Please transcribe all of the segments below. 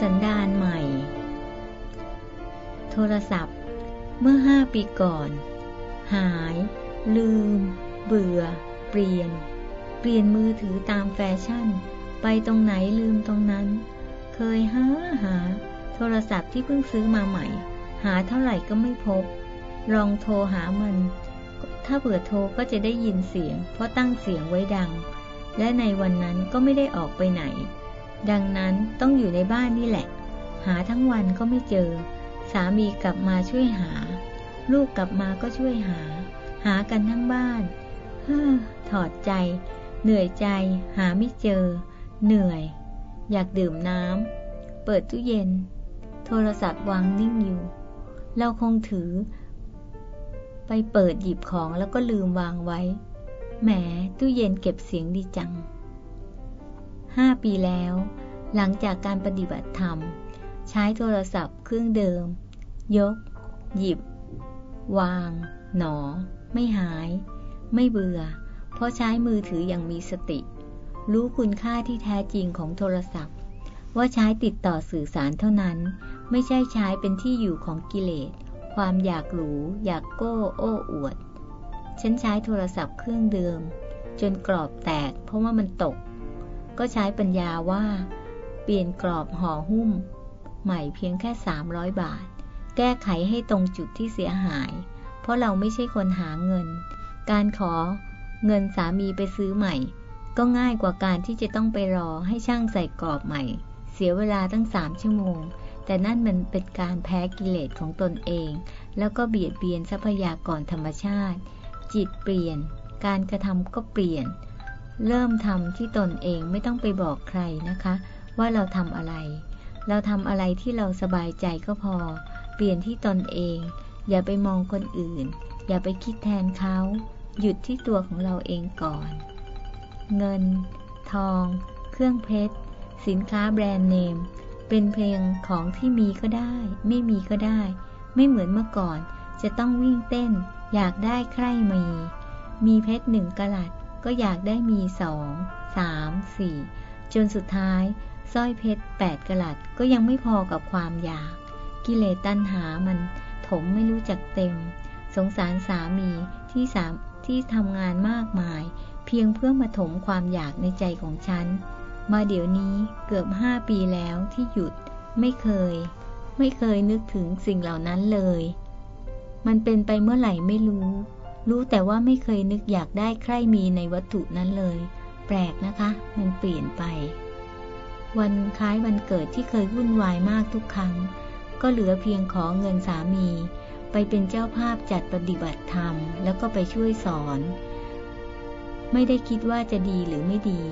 สันดานใหม่ โทรศัพท์ เมื่อห้าปีก่อน หาย ลืม เบื่อ เปลี่ยน เปลี่ยนมือถือตามแฟชั่น ไปตรงไหนลืมตรงนั้น เคยหาหา โทรศัพท์ที่เพิ่งซื้อมาใหม่ หาเท่าไหร่ก็ไม่พบ ลองโทรหามัน ถ้าเผื่อโทรก็จะได้ยินเสียง เพราะตั้งเสียงไว้ดัง และในวันนั้นก็ไม่ได้ออกไปไหน ดังนั้นต้องอยู่ในบ้านนี่แหละ หาทั้งวันก็ไม่เจอ สามีกลับมาช่วยหา ลูกกลับมาก็ช่วยหา หากันทั้งบ้านเฮ้อถอดใจ เหนื่อยใจ หาไม่เจอ เหนื่อย อยากดื่มน้ำเปิดตู้เย็น โทรศัพท์วางนิ่งอยู่ เราคงถือ ไปเปิดหยิบของแล้วก็ลืมวางไว้ แหมตู้เย็นเก็บเสียงดีจังห้าปีแล้ว หลังจากการปฏิบัติธรรม ใช้โทรศัพท์เครื่องเดิม ยก หยิบ วาง หนอ ไม่หาย ไม่เบื่อ เพราะใช้มือถืออย่างมีสติ รู้คุณค่าที่แท้จริงของโทรศัพท์ ว่าใช้ติดต่อสื่อสารเท่านั้น ไม่ใช่ใช้เป็นที่อยู่ของกิเลส ความอยากหรู อยากโก้ โอ้อวด ฉันใช้โทรศัพท์เครื่องเดิม จนกรอบแตกเพราะว่ามันตก ก็ใช้ปัญญาว่า เปลี่ยนกรอบห่อหุ้ม ใหม่เพียงแค่ 300 บาท แก้ไขให้ตรงจุดที่เสียหาย เพราะเราไม่ใช่คนหาเงิน การขอเงินสามีไปซื้อใหม่ ก็ง่ายกว่าการที่จะต้องไปรอให้ช่างใส่กรอบใหม่ เสียเวลาตั้งสามชั่วโมง แต่นั่นมันเป็นการแพ้กิเลสของตนเอง แล้วก็เบียดเบียนทรัพยากรธรรมชาติ จิตเปลี่ยน การกระทำก็เปลี่ยน เริ่มทำที่ตนเองไม่ต้องไปบอกใครนะคะ ว่าเราทำอะไร เราทำอะไรที่เราสบายใจก็พอ เปลี่ยนที่ตนเอง อย่าไปมองคนอื่น อย่าไปคิดแทนเขา หยุดที่ตัวของเราเองก่อน เงิน ทอง เครื่องเพชร สินค้าแบรนด์เนม เป็นเพียงของที่มีก็ได้ ไม่มีก็ได้ ไม่เหมือนเมื่อก่อน จะต้องวิ่งเต้น อยากได้ใครมี มีเพชรหนึ่งกะลัดก็อยากได้มีสองสามสี่จนสุดท้าย สร้อยเพชรแปดกะลัดก็ยังไม่พอกับความอยาก กิเลสตัณหามันถมไม่รู้จักเต็ม สงสารสามีที่สามที่ทำงานมากมาย เพียงเพื่อมาถมความอยากในใจของฉัน มาเดี๋ยวนี้เกือบห้าปีแล้วที่หยุดไม่เคย ไม่เคยนึกถึงสิ่งเหล่านั้นเลย มันเป็นไปเมื่อไหร่ไม่รู้ รู้แต่ว่าไม่เคยนึกอยากได้ใครมีในวัตถุนั้นเลย แปลกนะคะ มันเปลี่ยนไป วันคล้ายวันเกิดที่เคยวุ่นวายมากทุกครั้ง ก็เหลือเพียงขอเงินสามี ไปเป็นเจ้าภาพจัดปฏิบัติธรรม แล้วก็ไปช่วยสอน ไม่ได้คิดว่าจะดีหรือไม่ดี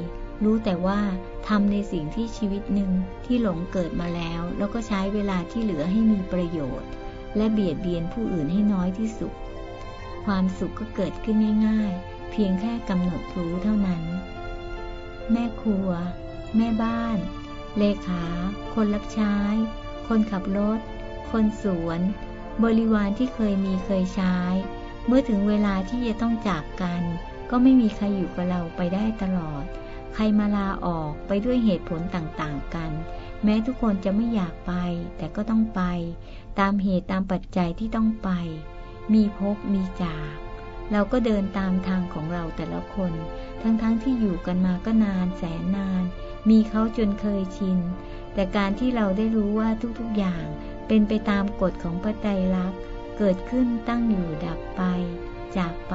รู้แต่ว่าทำในสิ่งที่ชีวิตหนึ่งที่หลงเกิดมาแล้ว แล้วก็ใช้เวลาที่เหลือให้มีประโยชน์ และเบียดเบียนผู้อื่นให้น้อยที่สุด ความสุขก็เกิดขึ้นง่ายๆ เพียงแค่กำหนดรู้เท่านั้น แม่ครัว แม่บ้าน เลขา คนรับใช้ คนขับรถ คนสวน บริวารที่เคยมีเคยใช้ เมื่อถึงเวลาที่จะต้องจากกัน ก็ไม่มีใครอยู่กับเราไปได้ตลอด ใครมาลาออกไปด้วยเหตุผลต่างๆกัน แม้ทุกคนจะไม่อยากไป แต่ก็ต้องไป ตามเหตุตามปัจจัยที่ต้องไป มีพบมีจากเราก็เดินตามทางของเราแต่ละคน ทั้งๆทที่อยู่กันมาก็นานแสนนาน มีเขาจนเคยชิน แต่การที่เราได้รู้ว่าทุกๆอย่างเป็นไปตามกฎของพระไตรลักษณ์เกิดขึ้นตั้งอยู่ดับไป จากไป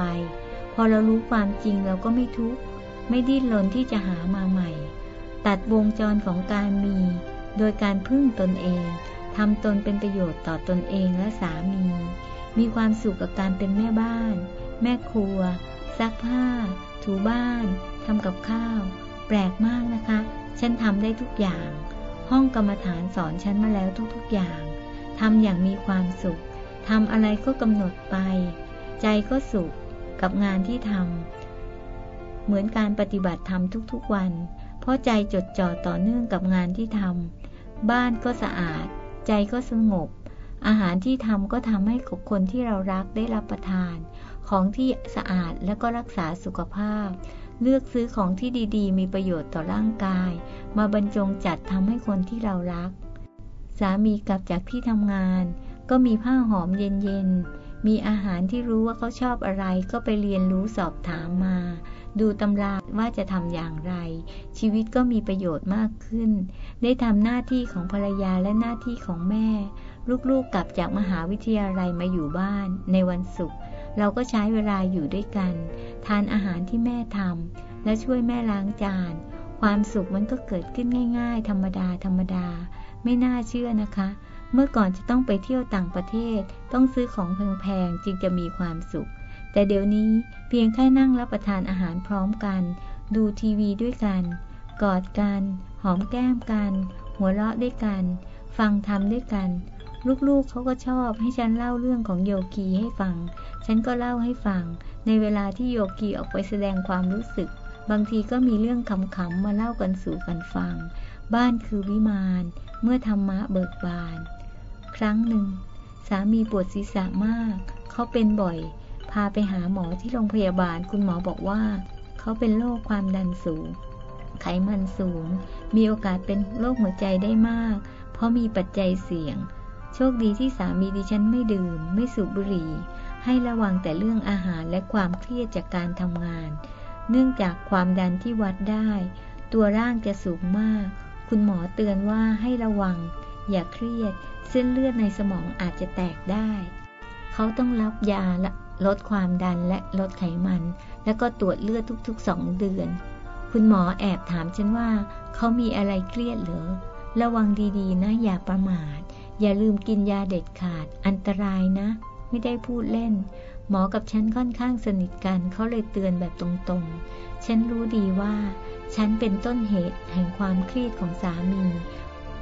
พอเรารู้ความจริงเราก็ไม่ทุกข์ไม่ดิ้นรนที่จะหามาใหม่ ตัดวงจรของการมี โดยการพึ่งตนเองทำตนเป็นประโยชน์ต่อตนเองและสามี มีความสุขกับการเป็นแม่บ้าน แม่ครัว ซักผ้า ถูบ้านทำกับข้าว แปลกมากนะคะ ฉันทำได้ทุกอย่าง ห้องกรรมฐานสอนฉันมาแล้วทุกๆอย่างทำอย่างมีความสุขทำอะไรก็กำหนดไป ใจก็สุขกับงานที่ทำเหมือนการปฏิบัติธรรมทุกๆวัน เพราะใจจดจ่อต่อเนื่องกับงานที่ทำบ้านก็สะอาด ใจก็สงบ อาหารที่ทำก็ทำให้คนที่เรารักได้รับประทาน ของที่สะอาดและก็รักษาสุขภาพ เลือกซื้อของที่ดีๆ มีประโยชน์ต่อร่างกาย มาบรรจงจัดทำให้คนที่เรารัก สามีกลับจากที่ทำงาน ก็มีผ้าหอมเย็นๆ มีอาหารที่รู้ว่าเขาชอบอะไรก็ไปเรียนรู้สอบถามมา ดูตำราว่าจะทำอย่างไร ชีวิตก็มีประโยชน์มากขึ้น ได้ทำหน้าที่ของภรรยาและหน้าที่ของแม่ ลูกๆกลับจากมหาวิทยาลัยมาอยู่บ้านในวันศุกร์ เราก็ใช้เวลาอยู่ด้วยกัน ทานอาหารที่แม่ทำและช่วยแม่ล้างจาน ความสุขมันก็เกิดขึ้นง่าย ๆ ธรรมดาธรรมดา ไม่น่าเชื่อนะคะ เมื่อก่อนจะต้องไปเที่ยวต่างประเทศ ต้องซื้อของแพงๆจึงจะมีความสุข แต่เดี๋ยวนี้เพียงแค่นั่งรับประทานอาหารพร้อมกัน ดูทีวีด้วยกัน กอดกัน หอมแก้มกัน หัวเราะด้วยกัน ฟังธรรมด้วยกัน ลูกๆเขาก็ชอบให้ฉันเล่าเรื่องของโยคีให้ฟัง ฉันก็เล่าให้ฟัง ในเวลาที่โยคีออกไปแสดงความรู้สึก บางทีก็มีเรื่องขำๆมาเล่ากันสู่กันฟัง บ้านคือวิมาน เมื่อธรรมะเบิกบาน ครั้งหนึ่ง สามีปวดศีรษะมาก เขาเป็นบ่อย พาไปหาหมอที่โรงพยาบาล คุณหมอบอกว่า เขาเป็นโรคความดันสูง ไขมันสูง มีโอกาสเป็นโรคหัวใจได้มาก เพราะมีปัจจัยเสี่ยง โชคดีที่สามีดิฉันไม่ดื่ม ไม่สูบบุหรี่ ให้ระวังแต่เรื่องอาหารและความเครียดจากการทำงาน เนื่องจากความดันที่วัดได้ ตัวร่างจะสูงมาก คุณหมอเตือนว่าให้ระวัง อย่าเครียด เส้นเลือดในสมองอาจจะแตกได้ เขาต้องรับยาลดความดันและลดไขมัน แล้วก็ตรวจเลือดทุกๆสองเดือน คุณหมอแอบถามฉันว่า เขามีอะไรเครียดหรือ ระวังดีๆนะอย่าประมาท อย่าลืมกินยาเด็ดขาด อันตรายนะ ไม่ได้พูดเล่น หมอกับฉันค่อนข้างสนิทกันเขาเลยเตือนแบบตรงๆ ฉันรู้ดีว่า ฉันเป็นต้นเหตุแห่งความเครียดของสามี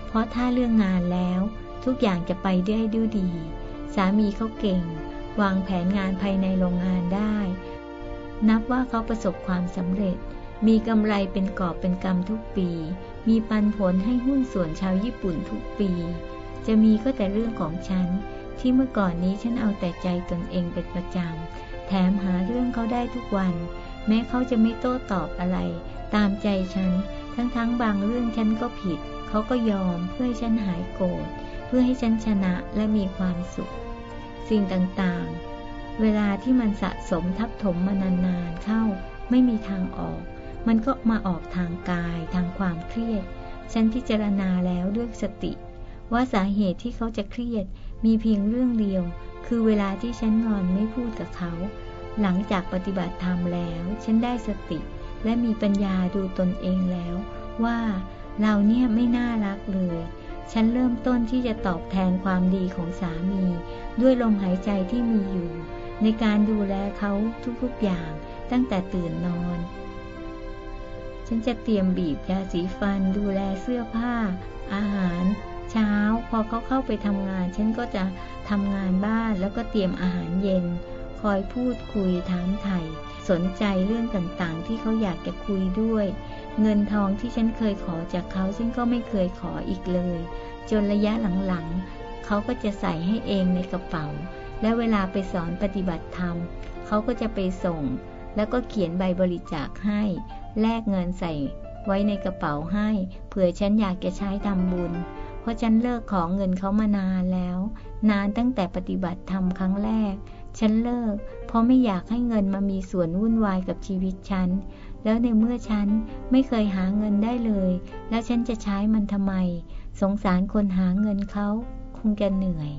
เพราะถ้าเรื่องงานแล้ว ทุกอย่างจะไปได้ด้วยดี สามีเขาเก่ง วางแผนงานภายในโรงงานได้ นับว่าเขาประสบความสำเร็จ มีกำไรเป็นกอบเป็นกำทุกปี มีปันผลให้หุ้นส่วนชาวญี่ปุ่นทุกปี จะมีก็แต่เรื่องของฉัน ที่เมื่อก่อนนี้ฉันเอาแต่ใจตนเองเป็นประจำ แถมหาเรื่องเขาได้ทุกวัน แม้เขาจะไม่โต้ตอบอะไร ตามใจฉัน ทั้งๆบบางเรื่องฉันก็ผิด เขาก็ยอมเพื่อให้ฉันหายโกรธ เพื่อให้ฉันชนะและมีความสุข สิ่งต่างๆ เวลาที่มันสะสมทับถมมานานๆเข้า ไม่มีทางออก มันก็มาออกทางกาย ทางความเครียด ฉันพิจารณาแล้วด้วยสติ ว่าสาเหตุที่เขาจะเครียด มีเพียงเรื่องเดียว คือเวลาที่ฉันงอนไม่พูดกับเขา หลังจากปฏิบัติธรรมแล้ว ฉันได้สติ และมีปัญญาดูตนเองแล้ว ว่าเราเนี่ยไม่น่ารักเลย ฉันเริ่มต้นที่จะตอบแทนความดีของสามี ด้วยลมหายใจที่มีอยู่ ในการดูแลเขาทุกๆอย่างตั้งแต่ตื่นนอน ฉันจะเตรียมบีบยาสีฟันดูแลเสื้อผ้า อาหาร เช้าพอเขาเข้าไปทำงาน ฉันก็จะทำงานบ้านแล้วก็เตรียมอาหารเย็น คอยพูดคุยถามไถ่สนใจเรื่องต่างๆ ที่เขาอยากจะคุยด้วย เงินทองที่ฉันเคยขอจากเขาฉันก็ไม่เคยขออีกเลย จนระยะหลังๆ เขาก็จะใส่ให้เองในกระเป๋า และเวลาไปสอนปฏิบัติธรรม เขาก็จะไปส่ง แล้วก็เขียนใบบริจาคให้ แลกเงินใส่ไว้ในกระเป๋าให้ เผื่อฉันอยากจะใช้ทำบุญ เพราะฉันเลิกขอเงินเขามานานแล้ว นานตั้งแต่ปฏิบัติธรรมครั้งแรก ฉันเลิก เพราะไม่อยากให้เงินมามีส่วนวุ่นวายกับชีวิตฉัน แล้วในเมื่อฉันไม่เคยหาเงินได้เลย แล้วฉันจะใช้มันทำไม สงสารคนหาเงินเขาคงจะเหนื่อย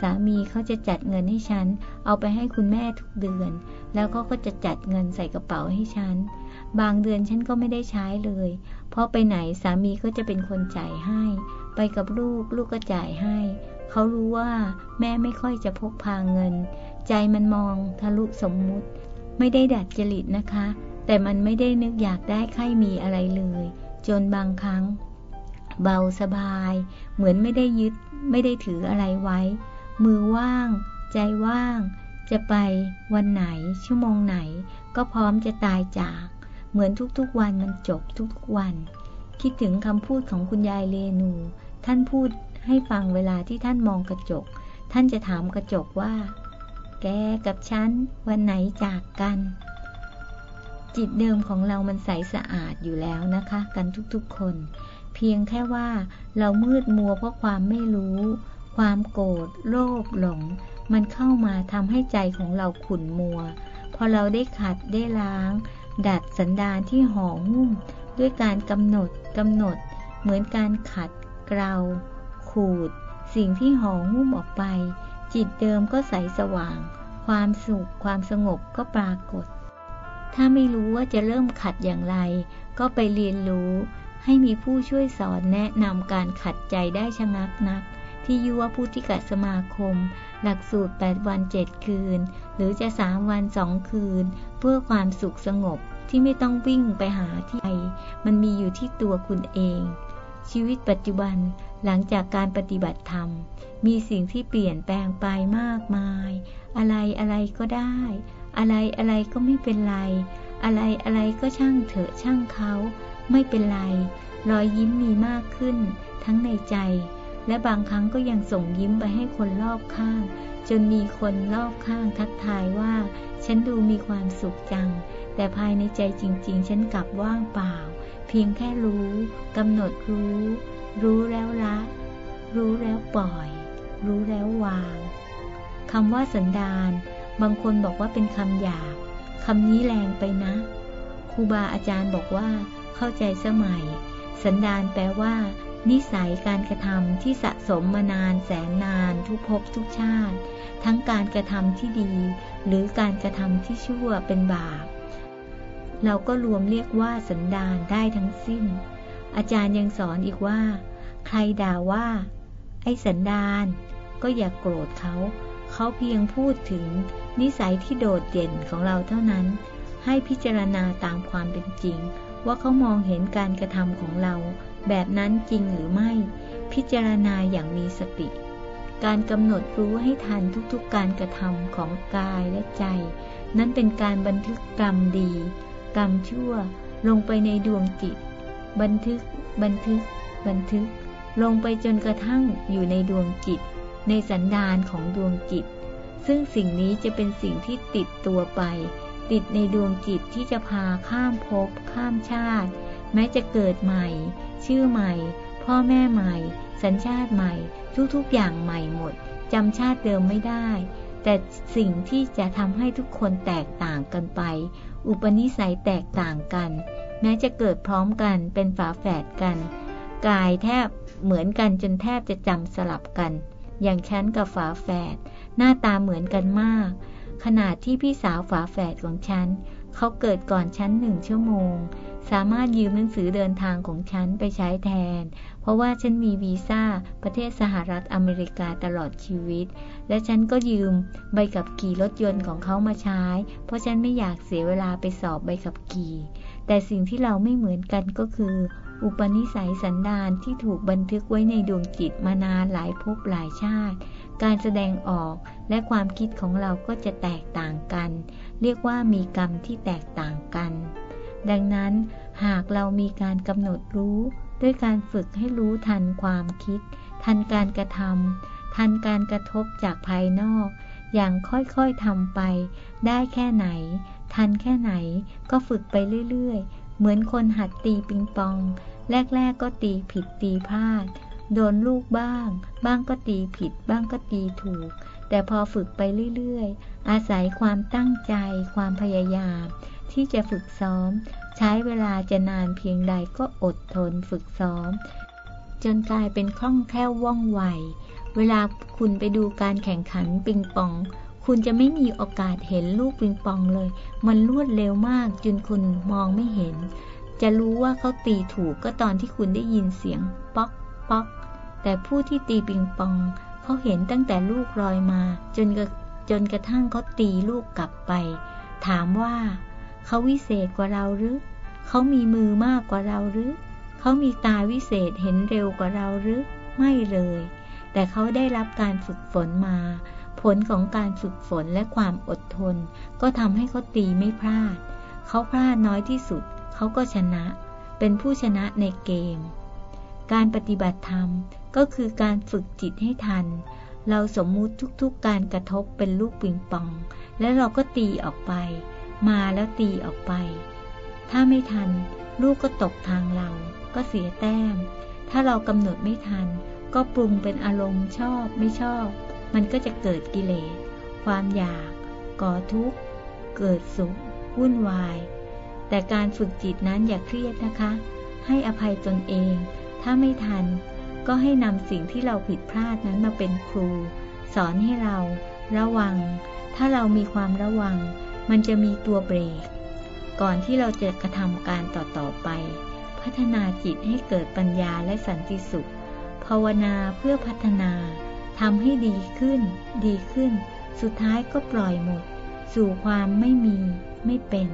สามีเขาจะจัดเงินให้ฉัน เอาไปให้คุณแม่ทุกเดือน แล้วเขาก็จะจัดเงินใส่กระเป๋าให้ฉัน บางเดือนฉันก็ไม่ได้ใช้เลย เพราะไปไหนสามีก็จะเป็นคนจ่ายให้ ไปกับลูกลูกก็จ่ายให้ เขารู้ว่าแม่ไม่ค่อยจะพกพาเงิน ใจมันมองทะลุสมมุติ ไม่ได้ดัดจริตนะคะ แต่มันไม่ได้นึกอยากได้ใครมีอะไรเลย จนบางครั้ง เบาสบาย เหมือนไม่ได้ยึด ไม่ได้ถืออะไรไว้ มือว่าง ใจว่าง จะไปวันไหนชั่วโมงไหนก็พร้อมจะตายจาก เหมือนทุกๆวันมันจบทุกๆวัน คิดถึงคำพูดของคุณยายเลนู ท่านพูดให้ฟังเวลาที่ท่านมองกระจก ท่านจะถามกระจกว่า แกกับฉัน วันไหนจากกัน จิตเดิมของเรามันใสสะอาดอยู่แล้วนะคะ กันทุกๆคน เพียงแค่ว่าเรามืดมัวเพราะความไม่รู้ ความโกรธโลภหลง มันเข้ามาทำให้ใจของเราขุ่นมัว พอเราได้ขัดได้ล้าง ดัดสันดานที่ห่อหุ้ม ด้วยการกำหนดกำหนด เหมือนการขัด เกลาขูด สิ่งที่ห่อหุ้มออกไป จิตเดิมก็ใสสว่าง ความสุข ความสงบก็ปรากฏ ถ้าไม่รู้ว่าจะเริ่มขัดอย่างไร ก็ไปเรียนรู้ ให้มีผู้ช่วยสอนแนะนำการขัดใจได้ชะงักนัก ที่ยุวพุทธิกสมาคม หลักสูตร 8 วัน 7 คืน หรือจะ 3 วัน 2 คืน เพื่อความสุขสงบที่ไม่ต้องวิ่งไปหาที่ใดมันมีอยู่ที่ตัวคุณเอง ชีวิตปัจจุบันหลังจากการปฏิบัติธรรม มีสิ่งที่เปลี่ยนแปลงไปมากมาย อะไรอะไรก็ได้ อะไรอะไรก็ไม่เป็นไร อะไรอะไรก็ช่างเถอะช่างเขา ไม่เป็นไร รอยยิ้มมีมากขึ้น ทั้งในใจ และบางครั้งก็ยังส่งยิ้มไปให้คนรอบข้าง จนมีคนรอบข้างทักทายว่า ฉันดูมีความสุขจัง แต่ภายในใจจริง ๆ ฉันกลับว่างเปล่า เพียงแค่รู้กำหนดรู้ รู้แล้วละ รู้แล้วปล่อย รู้แล้ววางคำว่าสันดาน บางคนบอกว่าเป็นคำหยาบคำนี้แรงไปนะครูบาอาจารย์บอกว่า เข้าใจสมัย สันดานแปลว่า นิสัยการกระทำที่สะสมมานานแสนนานทุกภพทุกชาติ ทั้งการกระทำที่ดี หรือการกระทำที่ชั่วเป็นบาป เราก็รวมเรียกว่าสันดานได้ทั้งสิ้น อาจารย์ยังสอนอีกว่า ใครด่าว่า ไอ้สันดาน ก็อย่ากโกรธเขา เขาเพียงพูดถึงนิสัยที่โดดเด่นของเราเท่านั้น ให้พิจารณาตามความเป็นจริง ว่าเขามองเห็นการกระทำของเรา แบบนั้นจริงหรือไม่ พิจารณาอย่างมีสติ การกำหนดรู้ให้ทันทุกๆการกระทำของกายและใจ นั้นเป็นการบันทึกกรรมดี กรรมชั่วลงไปในดวงจิต บันทึก บันทึก บันทึก ลงไปจนกระทั่งอยู่ในดวงจิต ในสันดานของดวงจิต ซึ่งสิ่งนี้จะเป็นสิ่งที่ติดตัวไป ติดในดวงจิตที่จะพาข้ามภพข้ามชาติ แม้จะเกิดใหม่ ชื่อใหม่ พ่อแม่ใหม่ สัญชาติใหม่ ทุกๆอย่างใหม่หมดจำชาติเดิมไม่ได้ แต่สิ่งที่จะทำให้ทุกคนแตกต่างกันไป อุปนิสัยแตกต่างกัน แม้จะเกิดพร้อมกันเป็นฝาแฝดกัน กายแทบเหมือนกันจนแทบจะจำสลับกัน อย่างฉันกับฝาแฝดหน้าตาเหมือนกันมาก ขนาดที่พี่สาวฝาแฝดของฉันเขาเกิดก่อนฉันหนึ่งชั่วโมง สามารถยืมหนังสือเดินทางของฉันไปใช้แทน เพราะว่าฉันมีวีซ่าประเทศสหรัฐอเมริกาตลอดชีวิต และฉันก็ยืมใบขับขี่รถยนต์ของเขามาใช้ เพราะฉันไม่อยากเสียเวลาไปสอบใบขับขี่ แต่สิ่งที่เราไม่เหมือนกันก็คือ อุปนิสัยสันดานที่ถูกบันทึกไว้ในดวงจิตมานานหลายภพหลายชาติ การแสดงออกและความคิดของเราก็จะแตกต่างกัน เรียกว่ามีกรรมที่แตกต่างกัน ดังนั้นหากเรามีการกำหนดรู้ ด้วยการฝึกให้รู้ทันความคิด ทันการกระทำทันการกระทบจากภายนอก อย่างค่อยๆทำไป ได้แค่ไหน ทันแค่ไหนก็ฝึกไปเรื่อยๆ เหมือนคนหัดตีปิงปอง แรกๆก็ตีผิดตีพลาด โดนลูกบ้าง บ้างก็ตีผิด บ้างก็ตีถูก แต่พอฝึกไปเรื่อยๆ อาศัยความตั้งใจ ความพยายาม ที่จะฝึกซ้อม ใช้เวลาจะนานเพียงใดก็อดทนฝึกซ้อม จนกลายเป็นคล่องแคล่วว่องไว เวลาคุณไปดูการแข่งขันปิงปอง คุณจะไม่มีโอกาสเห็นลูกปิงปองเลย มันรวดเร็วมากจนคุณมองไม่เห็น จะรู้ว่าเขาตีถูกก็ตอนที่คุณได้ยินเสียง ป๊อกป๊อกแต่ผู้ที่ตีปิงปองเขาเห็นตั้งแต่ลูกลอยมา จนจนกระทั่งเขาตีลูกกลับไป ถามว่า เขาวิเศษกว่าเราหรือ เขามีมือมากกว่าเราหรือ เขามีตาวิเศษเห็นเร็วกว่าเราหรือ ไม่เลย แต่เขาได้รับการฝึกฝนมา ผลของการฝึกฝนและความอดทน ก็ทำให้เขาตีไม่พลาด เขาพลาดน้อยที่สุด เขาก็ชนะ เป็นผู้ชนะในเกม การปฏิบัติธรรมก็คือการฝึกจิตให้ทัน เราสมมุติทุกๆการกระทบเป็นลูกปิงปอง แล้วเราก็ตีออกไป มาแล้วตีออกไป ถ้าไม่ทัน ลูกก็ตกทางเรา ก็เสียแต้ม ถ้าเรากำหนดไม่ทัน ก็ปรุงเป็นอารมณ์ชอบไม่ชอบ มันก็จะเกิดกิเลส ความอยาก ก่อทุกข์ เกิดสุข วุ่นวาย แต่การฝึกจิตนั้นอย่าเครียดนะคะ ให้อภัยตนเอง ถ้าไม่ทัน ก็ให้นำสิ่งที่เราผิดพลาดนั้นมาเป็นครู สอนให้เรา ระวัง ถ้าเรามีความระวัง มันจะมีตัวเบรก ก่อนที่เราจะกระทำการต่อๆไป พัฒนาจิตให้เกิดปัญญาและสันติสุข ภาวนาเพื่อพัฒนาทำให้ดีขึ้น ดีขึ้น สุดท้ายก็ปล่อยหมด สู่ความไม่มี ไม่เป็น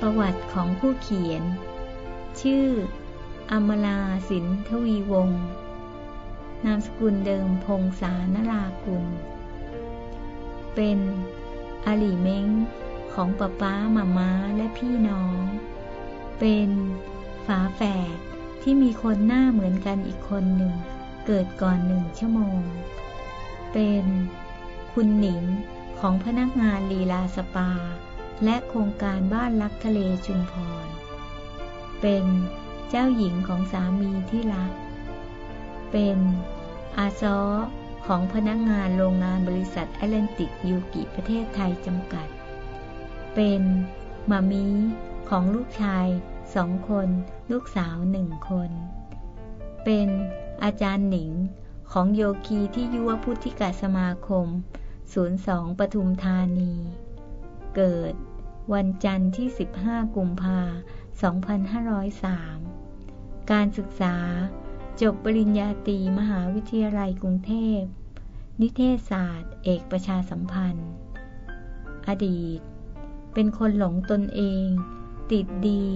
ประวัติของผู้เขียน ชื่อ อมลาสินทวีวงศ์นามสกุลเดิมพงษานรากุล เป็นอาลีเม้งของป้าป้ามาม้าและพี่น้อง เป็นฝาแฝดที่มีคนหน้าเหมือนกันอีกคนหนึ่ง เกิดก่อนหนึ่งชั่วโมง เป็นคุณหนิงของพนักงานลีลาสปา และโครงการบ้านรักทะเลชุมพร เป็น เจ้าหญิงของสามีที่รัก เป็นอาซอของพนักงานโรงงานบริษัทแอตแลนติกยูกิประเทศไทยจำกัด เป็นมามีของลูกชายสองคน ลูกสาวหนึ่งคน เป็นอาจารย์หนิงของโยคีที่ยุวพุทธิกาสมาคม 02 ปทุมธานี เกิดวันจันทร์ที่ 15 กุมภา2503 การศึกษา จบปริญญาตรีมหาวิทยาลัยกรุงเทพ นิเทศศาสตร์ เอกประชาสัมพันธ์ อดีต เป็นคนหลงตนเอง ติดดี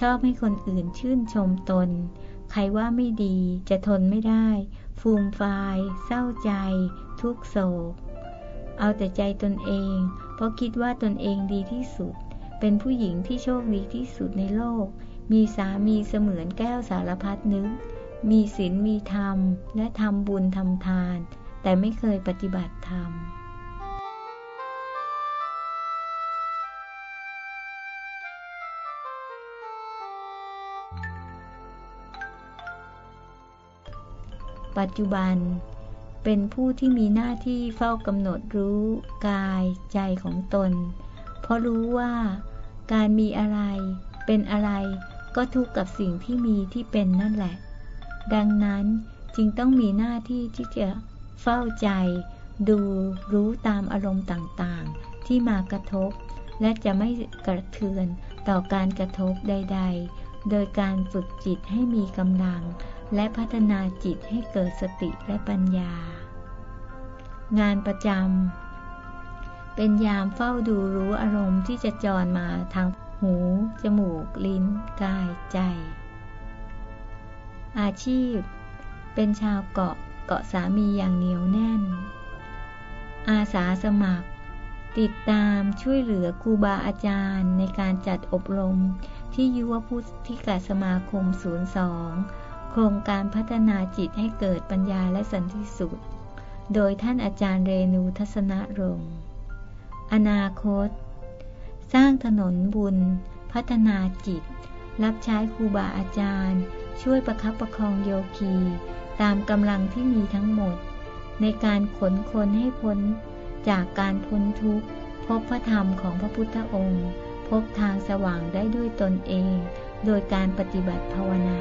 ชอบให้คนอื่นชื่นชมตน ใครว่าไม่ดีจะทนไม่ได้ ฟูมฟาย เศร้าใจ ทุกโศก เอาแต่ใจตนเอง เพราะคิดว่าตนเองดีที่สุด เป็นผู้หญิงที่โชคดีที่สุดในโลก มีสามีเสมือนแก้วสารพัดนึก มีศีลมีธรรม และทำบุญทำทาน แต่ไม่เคยปฏิบัติธรรมปัจจุบันเป็นผู้ที่มีหน้าที่เฝ้ากำหนดรู้กายใจของตน เพราะรู้ว่าการมีอะไรเป็นอะไร ก็ทุกข์กับสิ่งที่มีที่เป็นนั่นแหละ ดังนั้นจึงต้องมีหน้าที่ที่จะเฝ้าใจ ดูรู้ตามอารมณ์ต่างๆ ที่มากระทบ และจะไม่กระเทือนต่อการกระทบใด ๆ โดยการฝึกจิตให้มีกำลัง และพัฒนาจิตให้เกิดสติและปัญญา งานประจำเป็นยามเฝ้าดูรู้อารมณ์ที่จะจรมาทาง หู จมูก ลิ้น กาย ใจ อาชีพ เป็นชาวเกาะเกาะสามีอย่างเหนียวแน่น อาสาสมัคร ติดตามช่วยเหลือครูบาอาจารย์ในการจัดอบรมที่ยุวพุทธิกาสมาคม 02 โครงการพัฒนาจิตให้เกิดปัญญาและสันติสุข โดยท่านอาจารย์เรนูทัศนรงค์อนาคต สร้างถนนบุญ พัฒนาจิต รับใช้ครูบาอาจารย์ ช่วยประคับประคองโยคี ตามกำลังที่มีทั้งหมด ในการขนคนให้พ้นจากการพ้นทุกข์ พบพระธรรมของพระพุทธองค์ พบทางสว่างได้ด้วยตนเอง โดยการปฏิบัติภาวนา